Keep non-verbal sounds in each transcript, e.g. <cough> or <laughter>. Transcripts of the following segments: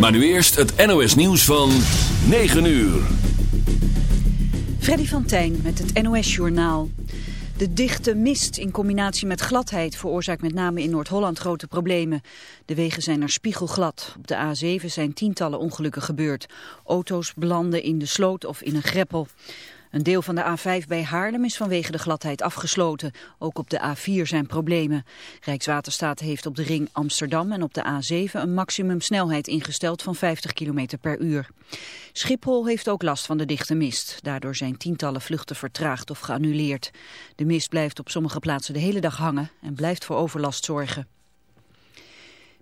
Maar nu eerst het NOS nieuws van 9 uur. Freddy van Tijn met het NOS Journaal. De dichte mist in combinatie met gladheid veroorzaakt met name in Noord-Holland grote problemen. De wegen zijn er spiegelglad. Op de A7 zijn tientallen ongelukken gebeurd. Auto's belanden in de sloot of in een greppel. Een deel van de A5 bij Haarlem is vanwege de gladheid afgesloten. Ook op de A4 zijn problemen. Rijkswaterstaat heeft op de ring Amsterdam en op de A7 een maximumsnelheid ingesteld van 50 km per uur. Schiphol heeft ook last van de dichte mist. Daardoor zijn tientallen vluchten vertraagd of geannuleerd. De mist blijft op sommige plaatsen de hele dag hangen en blijft voor overlast zorgen.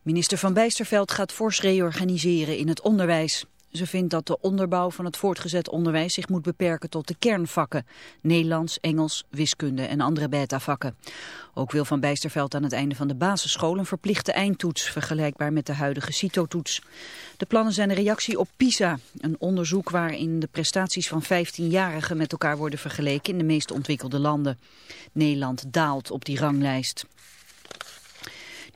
Minister Van Bijsterveld gaat fors reorganiseren in het onderwijs. Ze vindt dat de onderbouw van het voortgezet onderwijs zich moet beperken tot de kernvakken. Nederlands, Engels, wiskunde en andere beta-vakken. Ook wil Van Bijsterveld aan het einde van de basisschool een verplichte eindtoets, vergelijkbaar met de huidige CITO-toets. De plannen zijn een reactie op PISA, een onderzoek waarin de prestaties van 15-jarigen met elkaar worden vergeleken in de meest ontwikkelde landen. Nederland daalt op die ranglijst.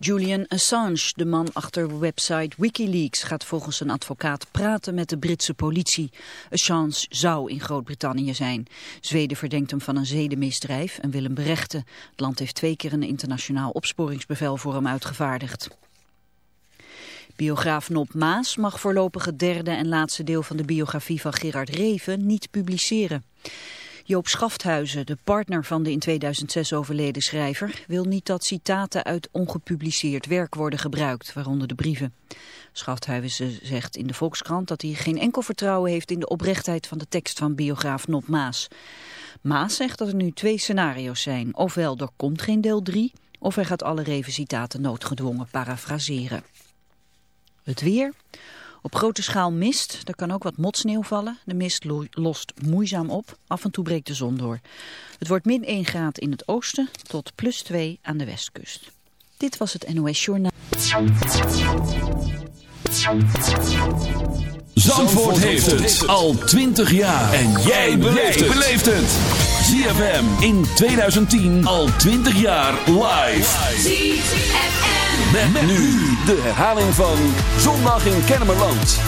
Julian Assange, de man achter website Wikileaks, gaat volgens een advocaat praten met de Britse politie. Assange zou in Groot-Brittannië zijn. Zweden verdenkt hem van een zedenmisdrijf en wil hem berechten. Het land heeft twee keer een internationaal opsporingsbevel voor hem uitgevaardigd. Biograaf Nop Maas mag voorlopig het derde en laatste deel van de biografie van Gerard Reven niet publiceren. Joop Schafthuizen, de partner van de in 2006 overleden schrijver, wil niet dat citaten uit ongepubliceerd werk worden gebruikt, waaronder de brieven. Schafthuizen zegt in de Volkskrant dat hij geen enkel vertrouwen heeft in de oprechtheid van de tekst van biograaf Nop Maas. Maas zegt dat er nu twee scenario's zijn. Ofwel er komt geen deel 3, of hij gaat alle Reven-citaten noodgedwongen parafraseren. Het weer... Op grote schaal mist, er kan ook wat motsneeuw vallen. De mist lost moeizaam op, af en toe breekt de zon door. Het wordt min 1 graad in het oosten tot plus 2 aan de westkust. Dit was het NOS Journaal. Zandvoort heeft het al 20 jaar. En jij beleeft het. ZFM in 2010 al 20 jaar live. ZFM. Met, nu de herhaling van Zondag in Kennemerland.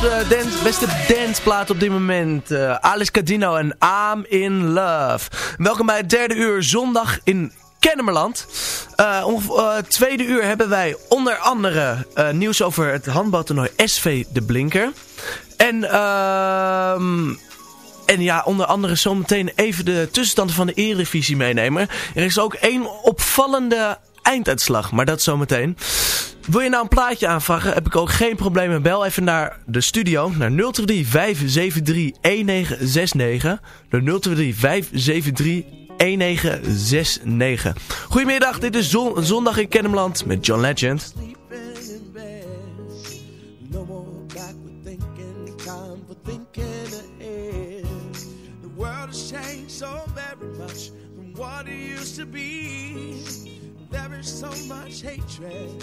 Des, dance, beste danceplaten op dit moment. Uh, Alice Cadino en I'm in Love. Welkom bij het derde uur zondag in Kennemerland. Uh, uh, tweede uur hebben wij onder andere nieuws over het handbaltoernooi SV De Blinker. En, ehm en ja, onder andere zometeen even de tussenstanden van de Eredivisie meenemen. Er is ook één opvallende einduitslag, maar dat zometeen. Wil je nou een plaatje aanvragen, heb ik ook geen probleem met bel even naar de studio, naar 023 573 1969. De 023 573 1969. Goedemiddag, dit is Zondag in Kennemland met John Legend. There is so much hatred,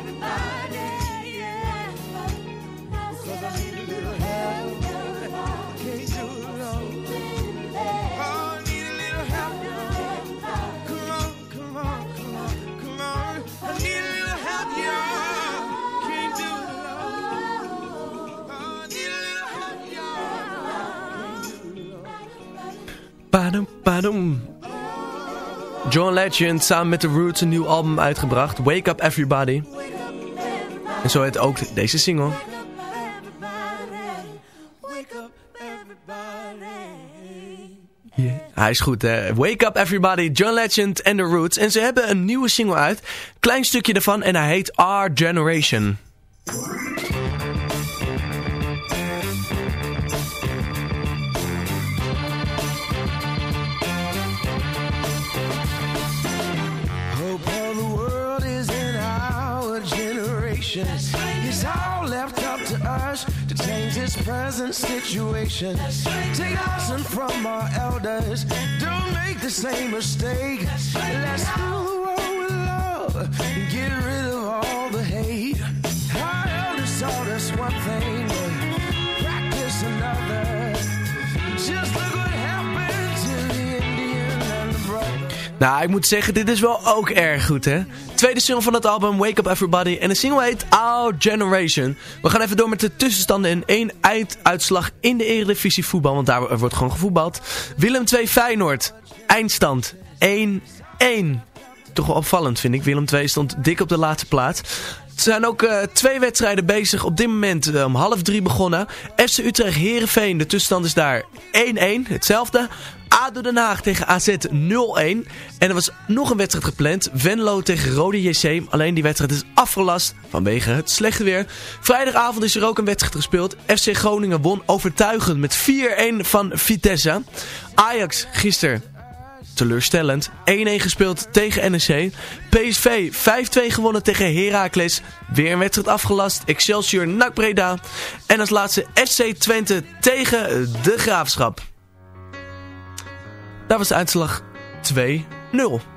Padum, padum. John Legend samen met The Roots een nieuw album uitgebracht. Wake Up Everybody. En zo heet ook deze single. Hij is goed hè. Wake Up Everybody, John Legend en The Roots. En ze hebben een nieuwe single uit. Klein stukje ervan en hij heet Our Generation. This present situation. Take lesson from our elders. Don't make the same mistake. Let's fill the world with love get rid of all the hate. Our elders taught us one thing, Nou, ik moet zeggen, dit is wel ook erg goed, hè? Tweede single van het album, Wake Up Everybody. En de single heet Our Generation. We gaan even door met de tussenstanden en één einduitslag in de Eredivisie voetbal. Want daar wordt gewoon gevoetbald. Willem 2 Feyenoord. Eindstand 1-1. Toch wel opvallend, vind ik. Willem 2 stond dik op de laatste plaats. Er zijn ook uh, twee wedstrijden bezig. Op dit moment uh, om half drie begonnen. FC Utrecht Herenveen. De tussenstand is daar 1-1. Hetzelfde. ADO Den Haag tegen AZ 0-1. En er was nog een wedstrijd gepland. Venlo tegen Rode JC. Alleen die wedstrijd is afgelast vanwege het slechte weer. Vrijdagavond is er ook een wedstrijd gespeeld. FC Groningen won overtuigend met 4-1 van Vitesse. Ajax gisteren teleurstellend. 1-1 gespeeld tegen NEC. PSV 5-2 gewonnen tegen Heracles. Weer een wedstrijd afgelast. Excelsior NAC Breda. En als laatste FC Twente tegen de Graafschap. Daar was de uitslag 2-0.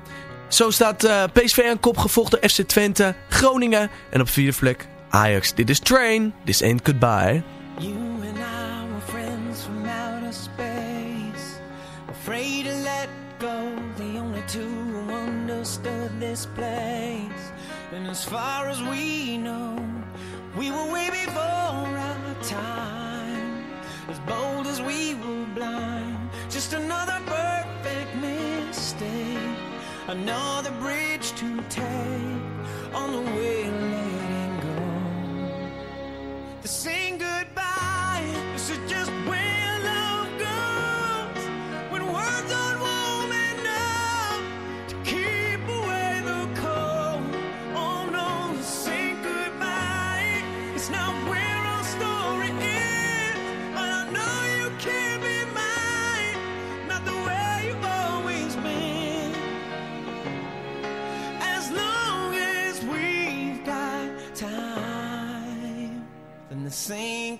Zo staat uh, PSV aan kop gevolgd door FC Twente, Groningen en op vierde plek Ajax. Dit is Train, this ain't goodbye. Understood this place. And as far as we know, we were way before our time. As bold as we were blind. Just another perfect mistake. Another bridge to take on the way letting go. The same goodbye,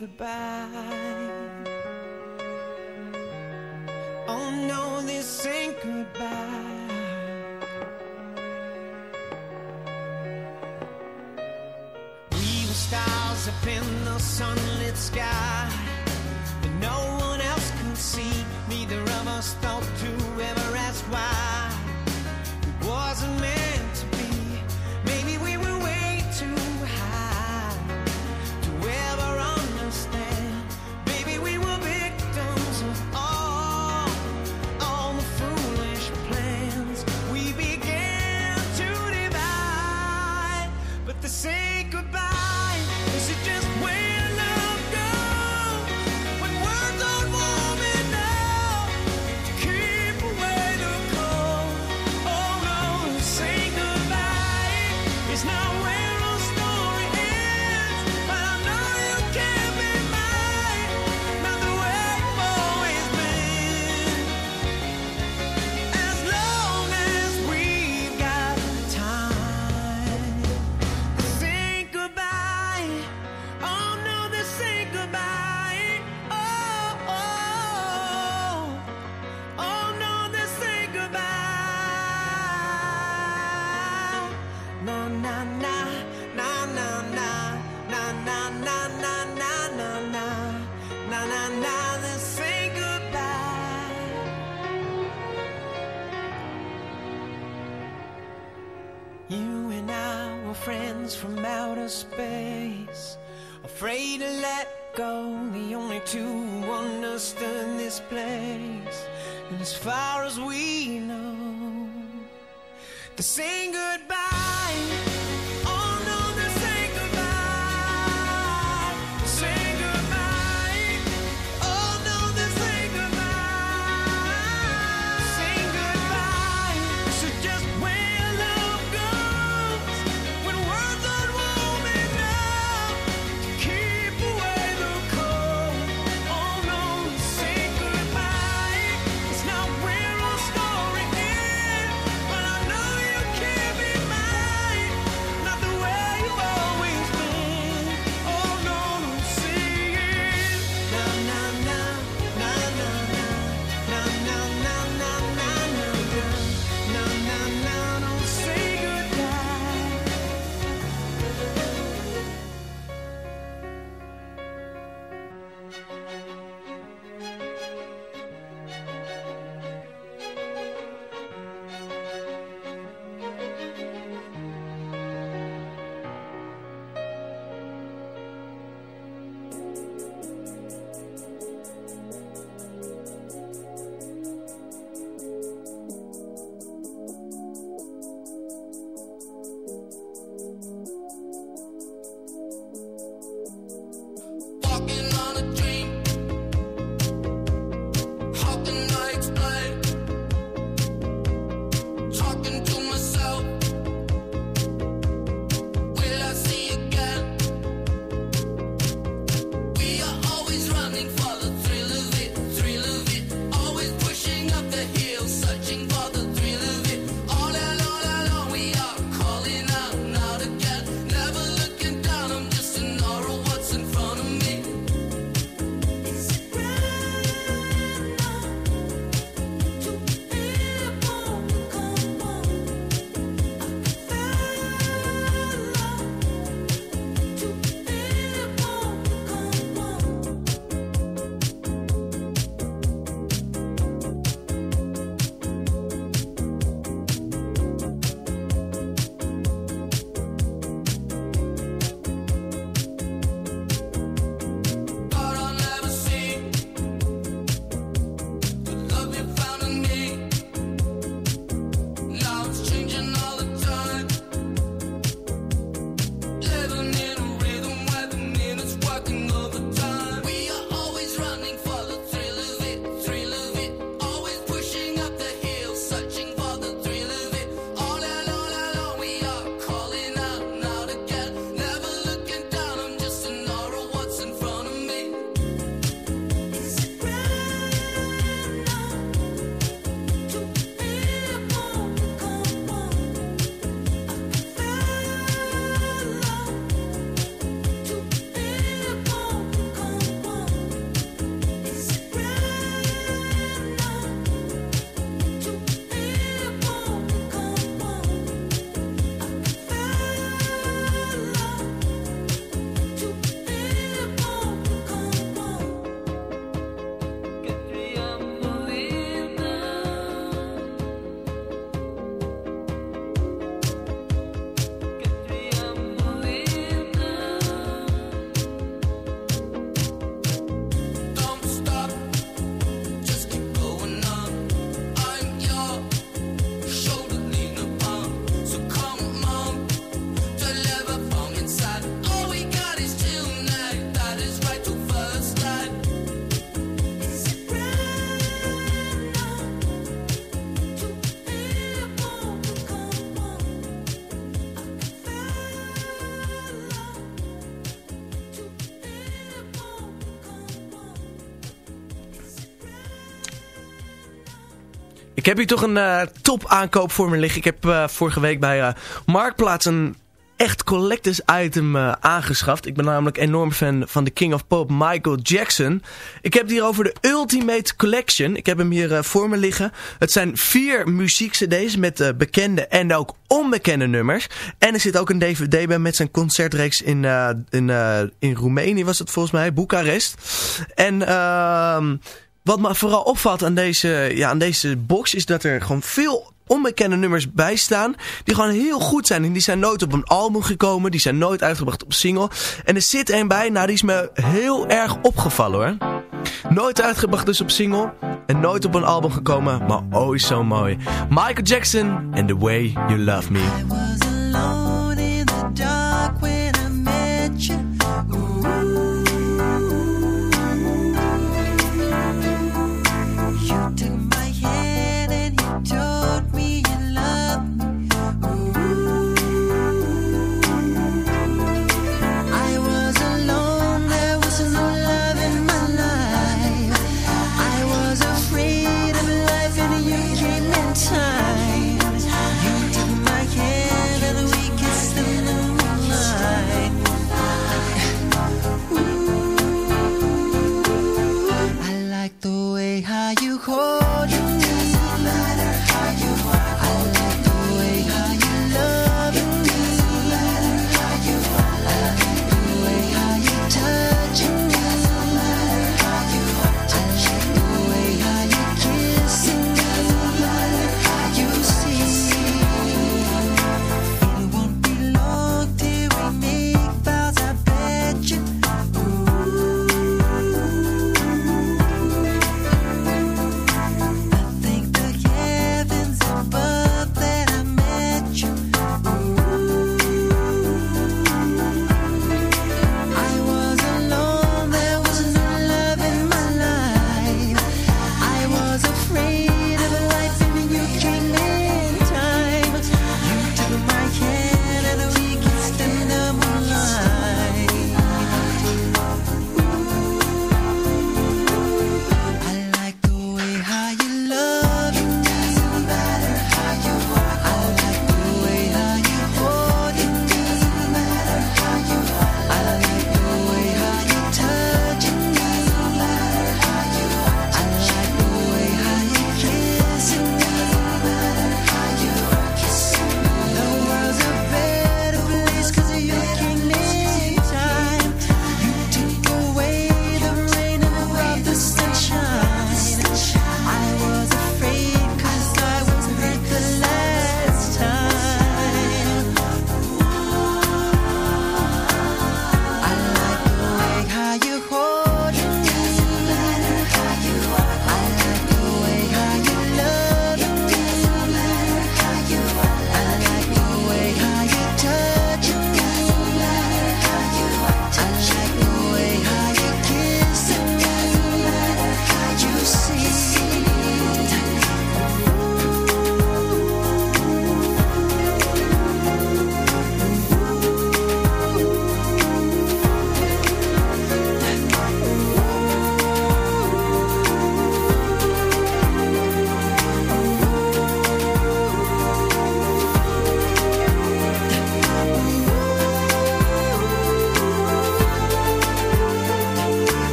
goodbye. Oh no, this ain't goodbye. We were stars up in the sunlit sky heb hier toch een uh, top aankoop voor me liggen. Ik heb uh, vorige week bij uh, Marktplaats een echt collectors item aangeschaft. Ik ben namelijk enorm fan van de King of Pop Michael Jackson. Ik heb het hier over de Ultimate Collection. Ik heb hem hier voor me liggen. Het zijn vier muziekcd's met bekende en ook onbekende nummers. En er zit ook een DVD bij met zijn concertreeks in, in, in Roemenië was het volgens mij, Boekarest. En... ehm wat me vooral opvalt aan deze, ja, aan deze box is dat er gewoon veel onbekende nummers bij staan. Die gewoon heel goed zijn. En die zijn nooit op een album gekomen. Die zijn nooit uitgebracht op single. En er zit een bij, nou die is me heel erg opgevallen hoor. Nooit uitgebracht dus op single. En nooit op een album gekomen. Maar oh zo mooi. Michael Jackson and The Way You Love Me. cold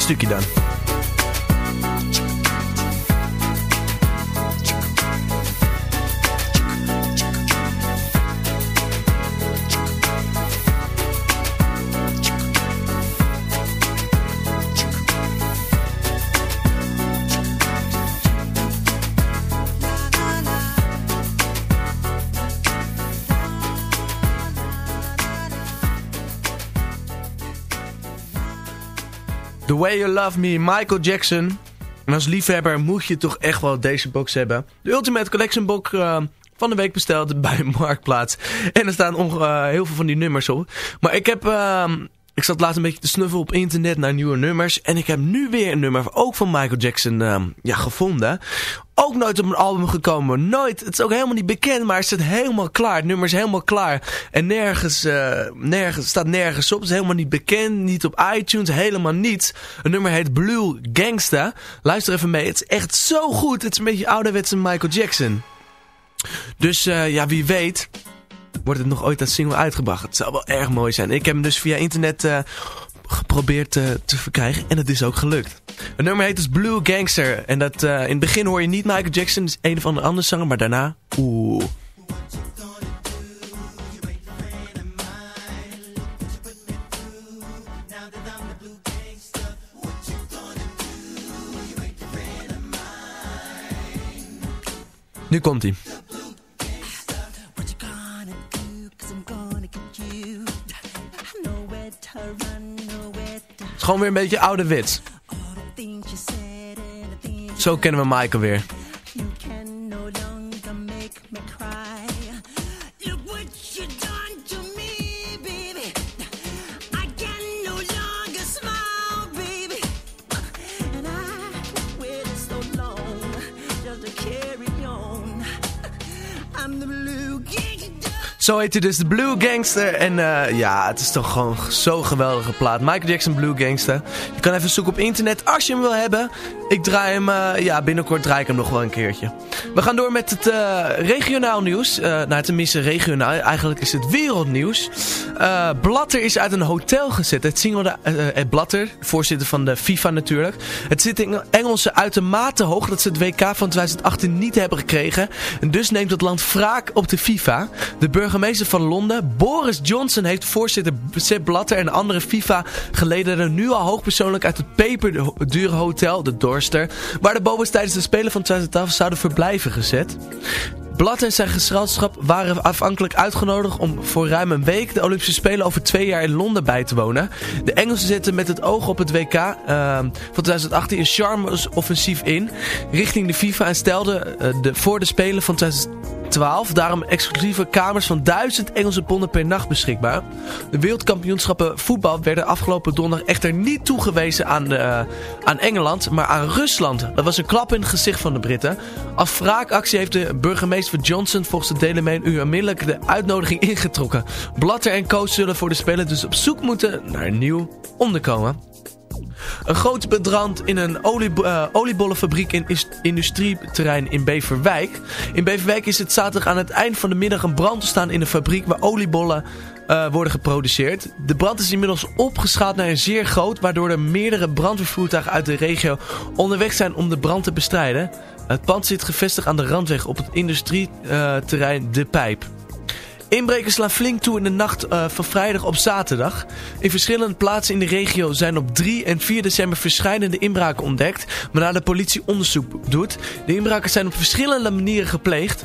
stukje dan. Way You Love Me, Michael Jackson. En als liefhebber moet je toch echt wel deze box hebben. De Ultimate Collection box uh, van de week besteld <laughs> bij Marktplaats. En er staan uh, heel veel van die nummers op. Maar ik heb... Ik zat laatst een beetje te snuffelen op internet naar nieuwe nummers. En ik heb nu weer een nummer, ook van Michael Jackson, uh, ja, gevonden. Ook nooit op een album gekomen. Nooit. Het is ook helemaal niet bekend, maar het staat helemaal klaar. Het nummer is helemaal klaar. En nergens, uh, nergens staat nergens op. Het is helemaal niet bekend. Niet op iTunes. Helemaal niets. Het nummer heet Blue Gangsta. Luister even mee. Het is echt zo goed. Het is een beetje ouderwetse Michael Jackson. Dus uh, ja, wie weet wordt het nog ooit als single uitgebracht. Het zou wel erg mooi zijn. Ik heb hem dus via internet uh, geprobeerd uh, te verkrijgen en het is ook gelukt. Het nummer heet dus Blue Gangster. En dat, uh, in het begin hoor je niet Michael Jackson, is een of andere andere zanger, maar daarna, oeh. Nu komt hij. Gewoon weer een beetje ouderwets. Zo kennen we Michael weer. Zo heet hij dus de Blue Gangster. En uh, ja, het is toch gewoon zo'n geweldige plaat. Michael Jackson Blue Gangster. Je kan even zoeken op internet als je hem wil hebben. Ik draai hem, uh, ja binnenkort draai ik hem nog wel een keertje. We gaan door met het uh, regionaal nieuws. nou, tenminste regionaal. Eigenlijk is het wereldnieuws. Blatter is uit een hotel gezet. Het singelde Ed Blatter, voorzitter van de FIFA natuurlijk. Het zit in Engelsen uitermate hoog dat ze het WK van 2018 niet hebben gekregen. En dus neemt het land wraak op de FIFA. De burgemeester van Londen, Boris Johnson, heeft voorzitter Sepp Blatter en andere FIFA-gelederen nu al hoogpersoonlijk uit het peperdure hotel, de Dorster, waar de Bobos tijdens de Spelen van 2012 zouden verblijven gezet. Blatter en zijn gezelschap waren afhankelijk uitgenodigd om voor ruim een week de Olympische Spelen over twee jaar in Londen bij te wonen. De Engelsen zetten met het oog op het WK uh, van 2018 een charmes offensief in richting de FIFA en stelden uh, de, voor de Spelen van 2012 12. Daarom exclusieve kamers van 1000 Engelse ponden per nacht beschikbaar. De wereldkampioenschappen voetbal werden afgelopen donderdag echter niet toegewezen aan, uh, aan Engeland, maar aan Rusland. Dat was een klap in het gezicht van de Britten. Als wraakactie heeft de burgemeester Johnson volgens de Daily Mail u onmiddellijk de uitnodiging ingetrokken. Blatter en coach zullen voor de Spelen dus op zoek moeten naar een nieuw onderkomen. Een groot bedrand in een olie, uh, oliebollenfabriek in industrieterrein in Beverwijk. In Beverwijk is het zaterdag aan het eind van de middag een brand te staan in een fabriek waar oliebollen uh, worden geproduceerd. De brand is inmiddels opgeschaald naar een zeer groot, waardoor er meerdere brandweervoertuigen uit de regio onderweg zijn om de brand te bestrijden. Het pand zit gevestigd aan de randweg op het industrieterrein De Pijp. Inbrekers slaan flink toe in de nacht uh, van vrijdag op zaterdag. In verschillende plaatsen in de regio zijn op 3 en 4 december verschillende inbraken ontdekt, waarna de politie onderzoek doet. De inbraken zijn op verschillende manieren gepleegd.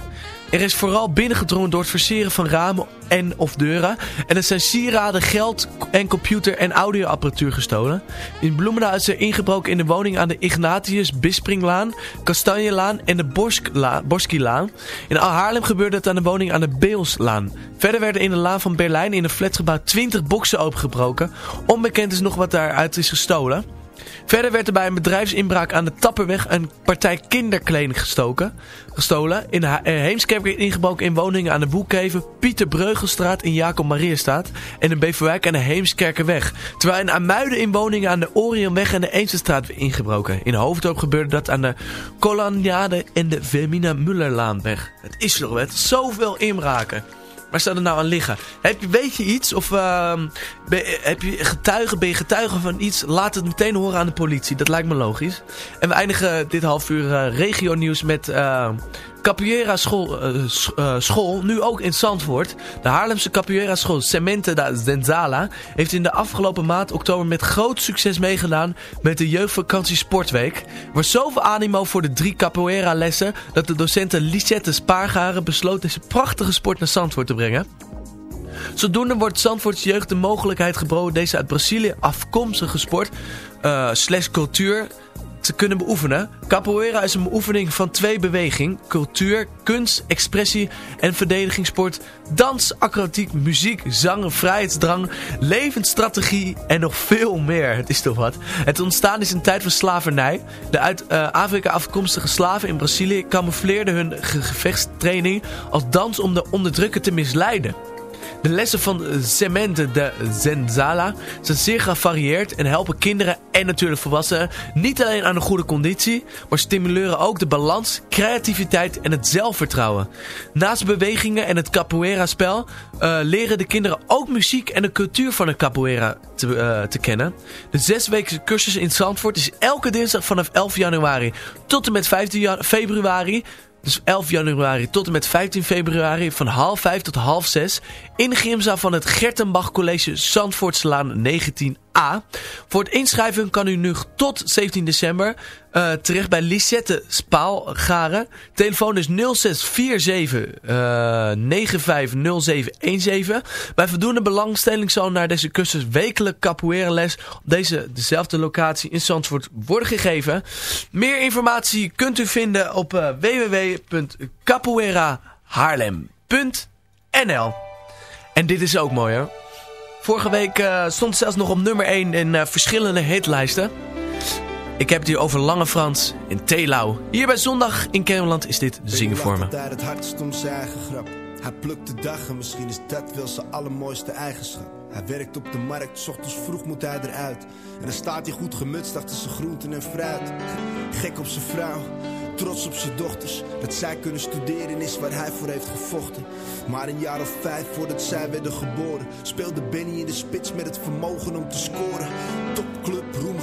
Er is vooral binnengedrongen door het versieren van ramen en of deuren. En er zijn sieraden, geld en computer en audioapparatuur gestolen. In Bloemendaal is er ingebroken in de woning aan de Ignatius Bispringlaan, Kastanjelaan en de Borskilaan. In Haarlem gebeurde het aan de woning aan de Beelslaan. Verder werden in de laan van Berlijn in een flatgebouw 20 boksen opengebroken. Onbekend is nog wat daaruit is gestolen. Verder werd er bij een bedrijfsinbraak aan de Tapperweg een partij kinderkleding gestoken, gestolen. In eh, Heemskerk werd ingebroken in woningen aan de Boekheven, Pieter Breugelstraat in Jacob Mariastraat en in Beverwijk aan de Heemskerkenweg. Terwijl in Amuiden in woningen aan de Orionweg en de Eemsestraat werd ingebroken. In Hoofddorp gebeurde dat aan de Colaniade en de Vermina Mullerlaanweg. Het is nog wat, zoveel inbraken. Waar staat er nou aan liggen? Heb je, weet je iets? Of uh, ben, heb je getuigen, ben je getuige van iets? Laat het meteen horen aan de politie. Dat lijkt me logisch. En we eindigen dit half uur uh, regio nieuws met... Capoeira school, uh, uh, school, nu ook in Zandvoort. De Haarlemse Capoeira school Cemente da Zenzala heeft in de afgelopen maand oktober met groot succes meegedaan met de jeugdvakantie sportweek. Er was zoveel animo voor de drie Capoeira lessen dat de docenten Lisette Spaargaren besloot deze prachtige sport naar Zandvoort te brengen. Zodoende wordt Zandvoorts jeugd de mogelijkheid geboden deze uit Brazilië afkomstige sport uh, slash cultuur te kunnen beoefenen. Capoeira is een beoefening van twee bewegingen. Cultuur, kunst, expressie en verdedigingssport. Dans, acrobatiek, muziek, zang, vrijheidsdrang, levensstrategie en nog veel meer. Het is toch wat. Het ontstaan is een tijd van slavernij. De uit uh, Afrika afkomstige slaven in Brazilië camoufleerden hun gevechtstraining als dans om de onderdrukker te misleiden. De lessen van Semente de Zenzala zijn zeer gevarieerd en helpen kinderen en natuurlijk volwassenen niet alleen aan een goede conditie, maar stimuleren ook de balans, creativiteit en het zelfvertrouwen. Naast bewegingen en het capoeira-spel uh, leren de kinderen ook muziek en de cultuur van de capoeira te, uh, te kennen. De zesweekse cursus in Zandvoort is elke dinsdag vanaf 11 januari tot en met 15 februari dus 11 januari tot en met 15 februari van half 5 tot half 6 in de gymzaal van het Gertenbach College Zandvoortslaan 19a. Voor het inschrijven kan u nu tot 17 december uh, terecht bij Lisette Spaalgaren. Telefoon is 0647 uh, 950717. Bij voldoende belangstelling zal naar deze cursus wekelijk capoeira les op deze dezelfde locatie in Zandvoort worden gegeven. Meer informatie kunt u vinden op uh, www.capoeirahaarlem.nl En dit is ook mooi hoor. Vorige week uh, stond zelfs nog op nummer 1 in uh, verschillende hitlijsten. Ik heb het hier over Lange Frans en Telau. Hier bij Zondag in Kermeland is dit zingen voor me. het hardst om zijn eigen grap. Hij plukt de dag en misschien is dat wel zijn allermooiste eigenschap. Hij werkt op de markt, s ochtends vroeg moet hij eruit. En dan staat hij goed gemutst achter zijn groenten en fruit. Gek op zijn vrouw, trots op zijn dochters. Dat zij kunnen studeren is waar hij voor heeft gevochten. Maar een jaar of vijf voordat zij werden geboren, speelde Benny in de spits met het vermogen om te scoren. Topclub,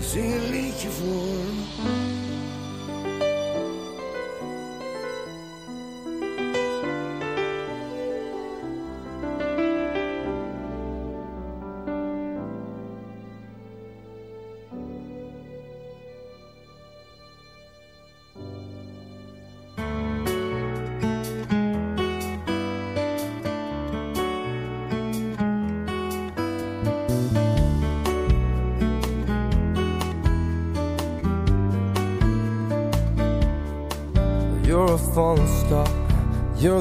Zing een liedje voor me.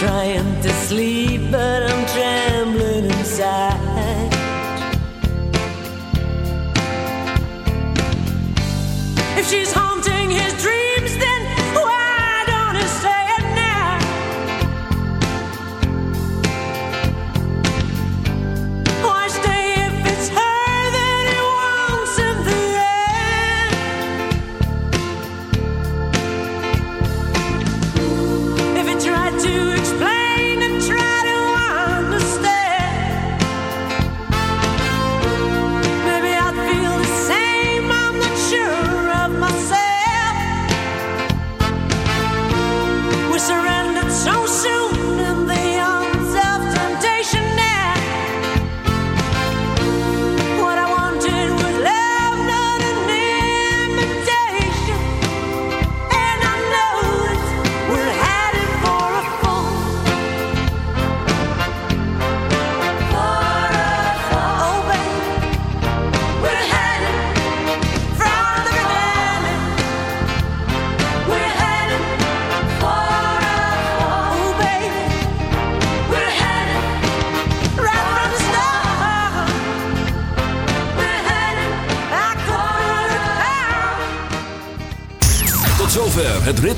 trying to sleep, but I'm trembling inside. If she's haunting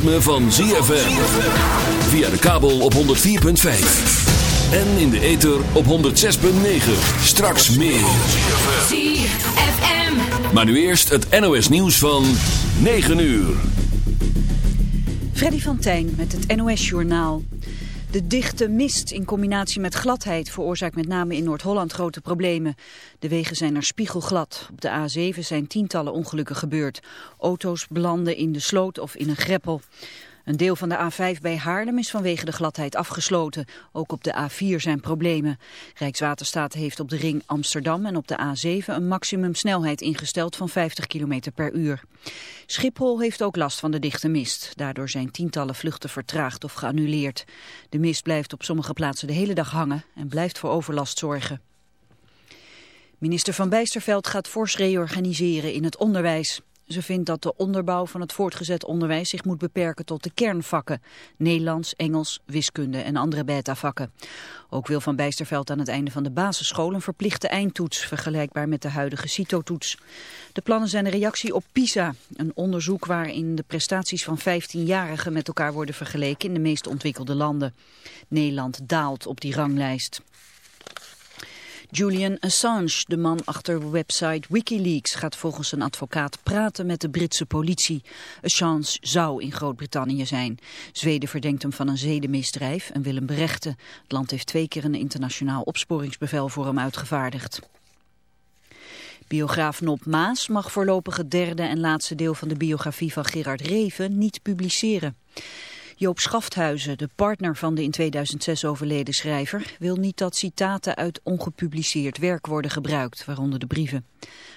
ritme van ZFM. Via de kabel op 104.5. En in de ether op 106.9. Straks meer. ZFM. Maar nu eerst het NOS nieuws van 9 uur. Freddy van Tijn met het NOS-journaal. De dichte mist in combinatie met gladheid veroorzaakt met name in Noord-Holland grote problemen. De wegen zijn er spiegelglad. Op de A7 zijn tientallen ongelukken gebeurd. Auto's belanden in de sloot of in een greppel. Een deel van de A5 bij Haarlem is vanwege de gladheid afgesloten. Ook op de A4 zijn problemen. Rijkswaterstaat heeft op de ring Amsterdam en op de A7 een maximumsnelheid ingesteld van 50 km per uur. Schiphol heeft ook last van de dichte mist. Daardoor zijn tientallen vluchten vertraagd of geannuleerd. De mist blijft op sommige plaatsen de hele dag hangen en blijft voor overlast zorgen. Minister Van Bijsterveld gaat fors reorganiseren in het onderwijs. Ze vindt dat de onderbouw van het voortgezet onderwijs zich moet beperken tot de kernvakken. Nederlands, Engels, wiskunde en andere beta-vakken. Ook wil Van Bijsterveld aan het einde van de basisschool een verplichte eindtoets, vergelijkbaar met de huidige CITO-toets. De plannen zijn een reactie op PISA, een onderzoek waarin de prestaties van 15-jarigen met elkaar worden vergeleken in de meest ontwikkelde landen. Nederland daalt op die ranglijst. Julian Assange, de man achter website Wikileaks, gaat volgens een advocaat praten met de Britse politie. Assange zou in Groot-Brittannië zijn. Zweden verdenkt hem van een zedenmisdrijf en wil hem berechten. Het land heeft twee keer een internationaal opsporingsbevel voor hem uitgevaardigd. Biograaf Nop Maas mag voorlopig het derde en laatste deel van de biografie van Gerard Reven niet publiceren. Joop Schafthuizen, de partner van de in 2006 overleden schrijver, wil niet dat citaten uit ongepubliceerd werk worden gebruikt, waaronder de brieven.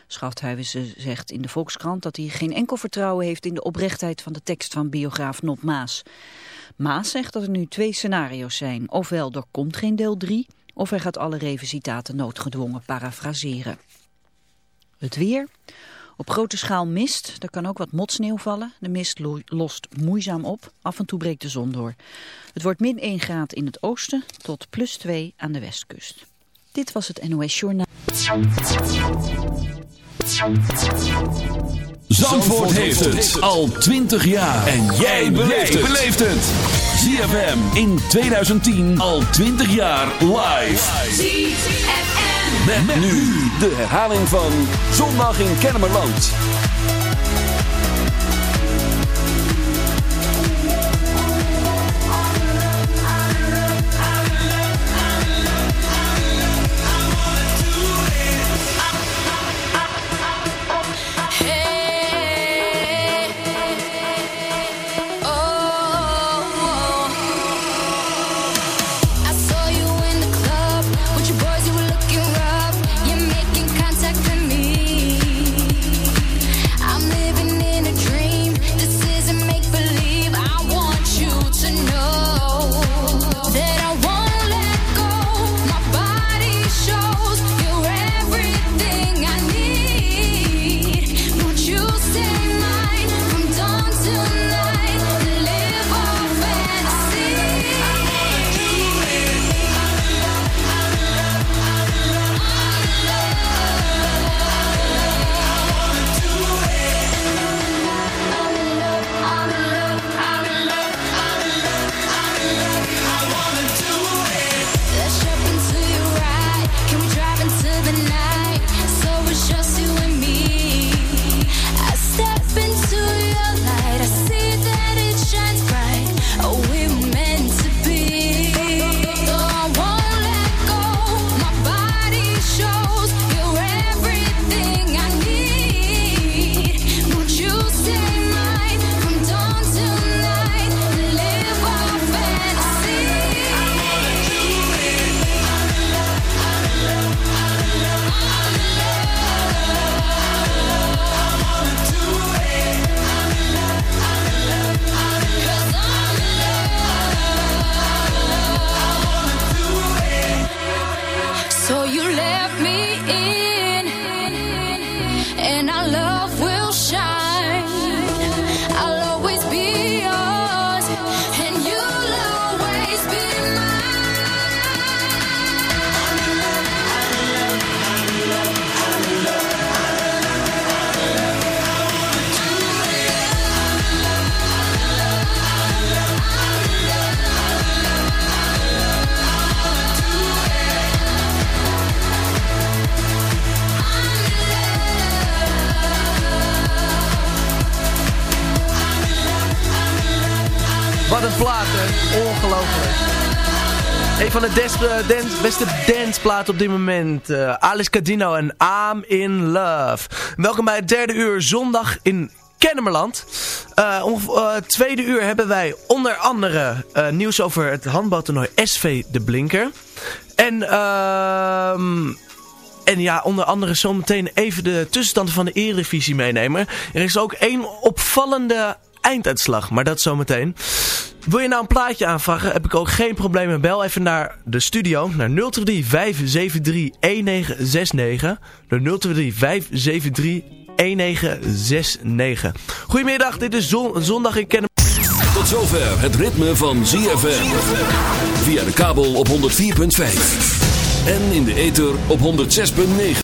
Schafthuizen zegt in de Volkskrant dat hij geen enkel vertrouwen heeft in de oprechtheid van de tekst van biograaf Nop Maas. Maas zegt dat er nu twee scenario's zijn. Ofwel er komt geen deel 3, of hij gaat alle revencitaten noodgedwongen parafraseren. Het weer. Op grote schaal mist. Er kan ook wat motsneeuw vallen. De mist lost moeizaam op. Af en toe breekt de zon door. Het wordt min 1 graad in het oosten tot plus 2 aan de westkust. Dit was het NOS Journaal. Zandvoort heeft het al 20 jaar. En jij beleeft het. ZFM in 2010 al 20 jaar live. Met, nu de herhaling van Zondag in Kennemerland. Beste danceplaat op dit moment. Uh, Alice Cadino en I'm in Love. Welkom bij het derde uur zondag in Kennemerland. Uh, tweede uur hebben wij onder andere nieuws over het handbaltoernooi SV De Blinker. En, ehm, en ja, onder andere zometeen even de tussenstanden van de Eredivisie meenemen. Er is ook één opvallende einduitslag, maar dat zometeen. Wil je nou een plaatje aanvragen, heb ik ook geen probleem bel. Even naar de studio, naar 023 573 1969. De 023 573 1969. Goedemiddag, dit is Zondag in Kennen. Tot zover het ritme van ZFM. Via de kabel op 104.5. En in de ether op 106.9.